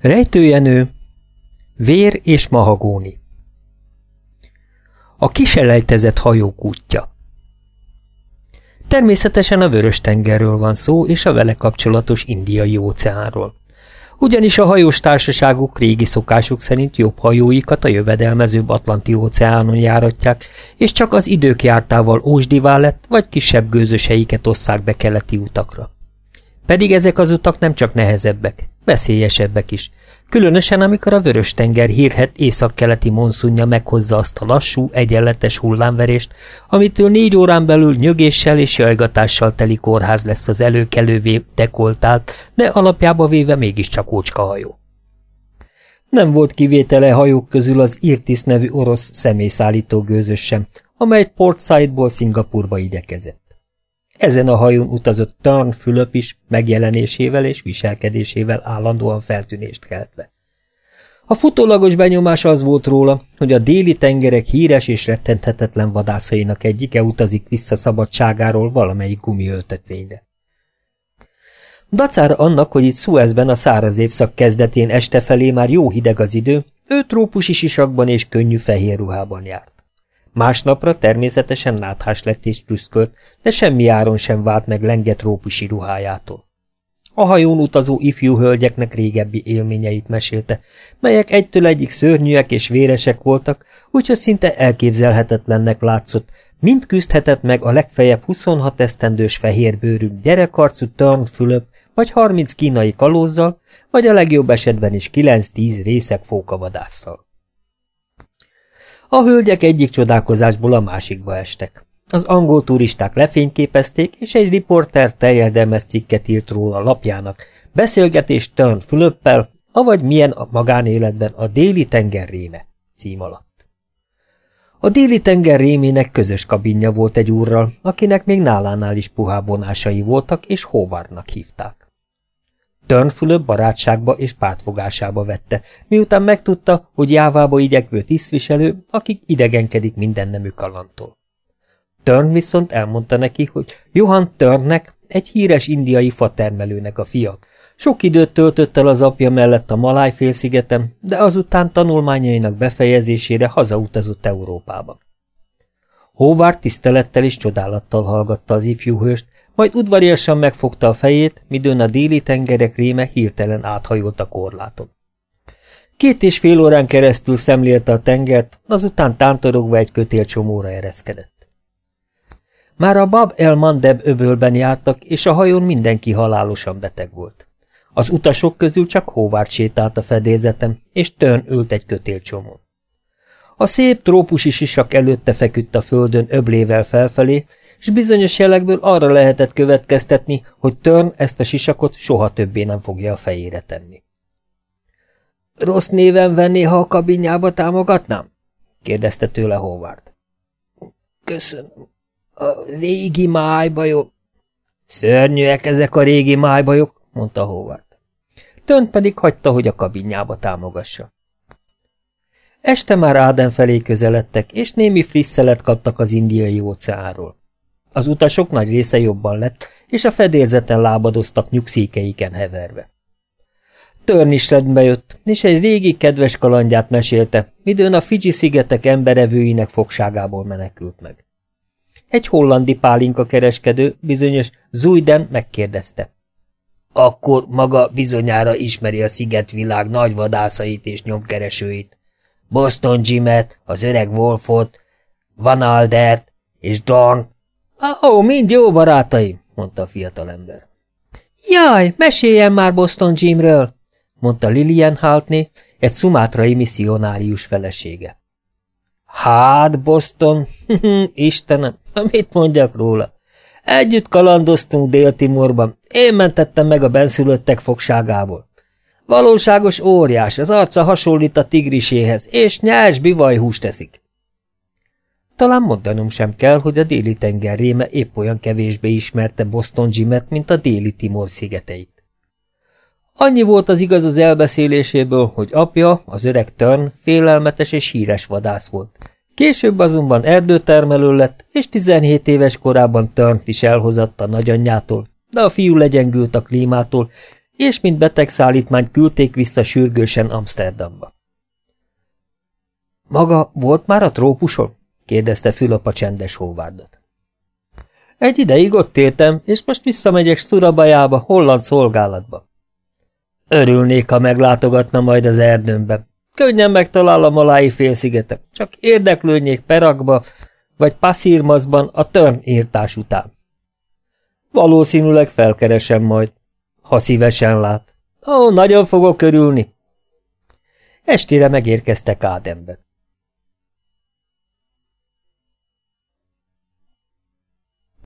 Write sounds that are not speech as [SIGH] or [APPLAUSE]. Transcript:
Rejtőjenő, vér és mahagóni. A kiselejtezett hajók útja. Természetesen a Vörös-tengerről van szó, és a vele kapcsolatos indiai óceánról. Ugyanis a hajós társaságok régi szokásuk szerint jobb hajóikat a jövedelmezőbb Atlanti óceánon járatják, és csak az idők jártával ósdivá lett, vagy kisebb gőzöseiket osszák be keleti utakra. Pedig ezek az utak nem csak nehezebbek, veszélyesebbek is, különösen amikor a Vörös-tenger hírhet északkeleti monszunja meghozza azt a lassú, egyenletes hullámverést, amitől négy órán belül nyögéssel és jajgatással teli kórház lesz az előkelővé dekoltált, de alapjába véve mégiscsak ócskahajó. Nem volt kivétele hajók közül az Irtis nevű orosz személyszállító gőzös sem, amely Portside-ból Szingapurba igyekezett. Ezen a hajón utazott Tarn Fülöp is megjelenésével és viselkedésével állandóan feltűnést keltve. A futólagos benyomás az volt róla, hogy a déli tengerek híres és rettenthetetlen vadászainak egyike utazik vissza szabadságáról valamelyik gumiöltetvényre. Dacára annak, hogy itt Suezben a száraz évszak kezdetén este felé már jó hideg az idő, ő trópusi sisakban és könnyű fehér ruhában járt. Másnapra természetesen náthás lett és trüszkölt, de semmi áron sem vált meg lenget rópusi ruhájától. A hajón utazó ifjú hölgyeknek régebbi élményeit mesélte, melyek egytől egyik szörnyűek és véresek voltak, úgyhogy szinte elképzelhetetlennek látszott, mind küzdhetett meg a legfeljebb 26 esztendős fehérbőrű gyerekarcú Turn Fülöp, vagy 30 kínai kalózzal, vagy a legjobb esetben is 9-10 részek fókavadásszal. A hölgyek egyik csodálkozásból a másikba estek. Az angol turisták lefényképezték, és egy riporter teljedelmes cikket írt róla lapjának. Beszélgetés Turn Fülöppel, avagy milyen a magánéletben a déli tenger réme cím alatt. A déli tenger rémének közös kabinja volt egy úrral, akinek még nálánál is puhább vonásai voltak, és Howardnak hívták. Turnfülöp barátságba és pártfogásába vette, miután megtudta, hogy jávába igyekvő tisztviselő, akik idegenkedik minden nemű kalantól. Turn viszont elmondta neki, hogy Johann Turnnek, egy híres indiai fatermelőnek a fia. Sok időt töltött el az apja mellett a Maláj félszigeten, de azután tanulmányainak befejezésére hazautazott Európába. Howard tisztelettel és csodálattal hallgatta az ifjú hőst, majd udvariasan megfogta a fejét, midőn a déli tengerek réme hirtelen áthajolt a korláton. Két és fél órán keresztül szemlélte a tengert, azután tántorogva egy kötélcsomóra ereszkedett. Már a Bab el Mandeb öbölben jártak, és a hajón mindenki halálosan beteg volt. Az utasok közül csak Howard sétált a fedélzetem, és Tön ült egy kötélcsomón. A szép trópusi sisak előtte feküdt a földön öblével felfelé, és bizonyos jelekből arra lehetett következtetni, hogy Törn ezt a sisakot soha többé nem fogja a fejére tenni. Rossz néven venné, ha a kabinjába támogatnám? kérdezte tőle Howard. Köszönöm. A régi májbajok. Szörnyűek ezek a régi májbajok, mondta Howard. Tönt pedig hagyta, hogy a kabinjába támogassa. Este már Áden felé közeledtek, és némi frisszelet kaptak az indiai óceánról. Az utasok nagy része jobban lett, és a fedélzeten lábadoztak nyugszékeiken heverve. Törn is rendbe jött, és egy régi kedves kalandját mesélte, midőn a Fiji szigetek emberevőinek fogságából menekült meg. Egy hollandi pálinka kereskedő, bizonyos Zújden megkérdezte. Akkor maga bizonyára ismeri a szigetvilág nagy vadászait és nyomkeresőit. Boston Jimet, az öreg Wolfot, Van Aldert és Dorn Ó, mind jó barátaim, mondta a fiatalember. Jaj, meséljen már Boston Jimről, mondta Lilian Haltney, egy szumátrai misszionárius felesége. Hát, Boston, [LAUGHS] Istenem, mit mondjak róla? Együtt kalandoztunk Dél-Timorban, én mentettem meg a benszülöttek fogságából. Valóságos óriás, az arca hasonlít a tigriséhez, és nyers bivajhúst teszik. Talán mondanom sem kell, hogy a déli tenger réme épp olyan kevésbé ismerte Boston Jimet, mint a déli Timor szigeteit. Annyi volt az igaz az elbeszéléséből, hogy apja, az öreg Turn, félelmetes és híres vadász volt. Később azonban erdőtermelő lett, és 17 éves korában turn is elhozatta nagyanyjától, de a fiú legyengült a klímától, és mint betegszállítmányt küldték vissza sürgősen Amsterdamba. Maga volt már a trópuson? kérdezte Fülöp a csendes hóvárdot. Egy ideig ott éltem, és most visszamegyek Szurabajába, holland szolgálatba. Örülnék, ha meglátogatna majd az erdőmbe. Könnyen megtalálom a Lái félszigetet, csak érdeklődnék Perakba, vagy Passzírmazban a törn írtás után. Valószínűleg felkeresem majd, ha szívesen lát. Ó, nagyon fogok körülni. Estére megérkeztek Ádembe.